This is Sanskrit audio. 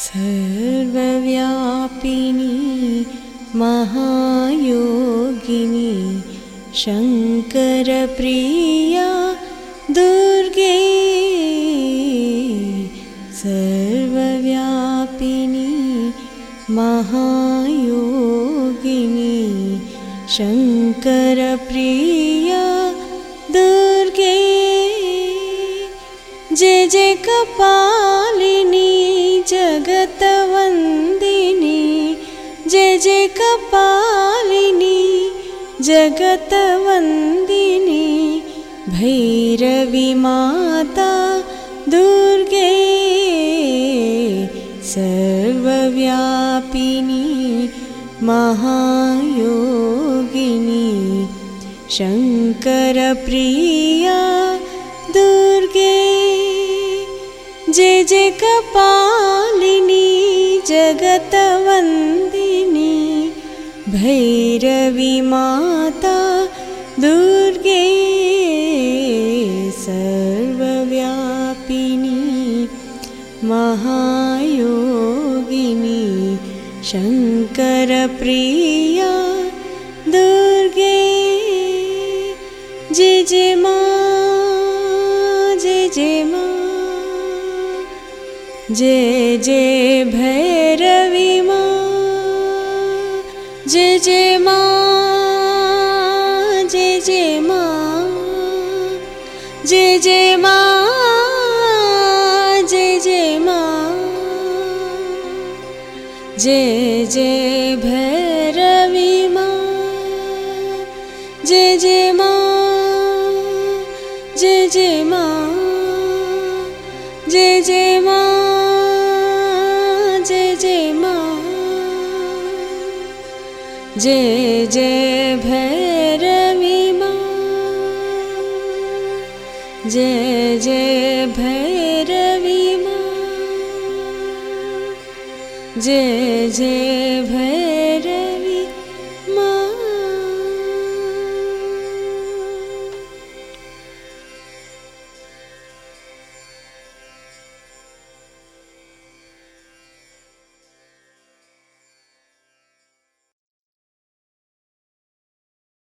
सर्वव्यापिनी महायोगिनी शङ्करप्रिया दुर्गे सर्वव्यापिनी महायोगिनी शङ्करप्रिया दुर्गे। जे जे कपालिनी जगतवन्दिनी जे जे कपालिनी जगतवन्दिनी भैरवी माता दुर्गे सर्वव्यापिनी महायोगिनी शङ्करप्रिया दुर्गे जे जे कपालिनी जगतवन्दिनी भैरवी माता दुर्गे सर्वव्यापिनी महायोगिनी शङ्करप्रिया दुर्गे। जे जे मा जे जे मा जे जे भैरवी मा जे जे मा जे जे मा जे जे मा जे जे मा जे जे भैरवी मा जे जे मा जे जे मा जे जे भैरवी मा जे जे भैरवी मा जे जे भै